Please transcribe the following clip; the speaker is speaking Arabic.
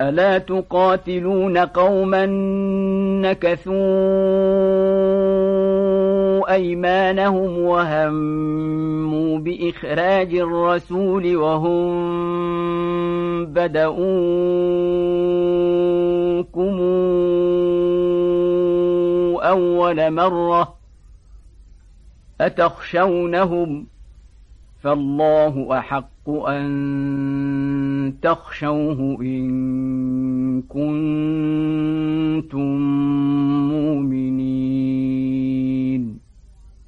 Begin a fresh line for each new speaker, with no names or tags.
ألا تقاتلون قوما نكثوا أيمانهم وهموا بإخراج الرسول وهم بدؤوكم أول مرة أتخشونهم فالله أحق أن تخشوه إن كنتم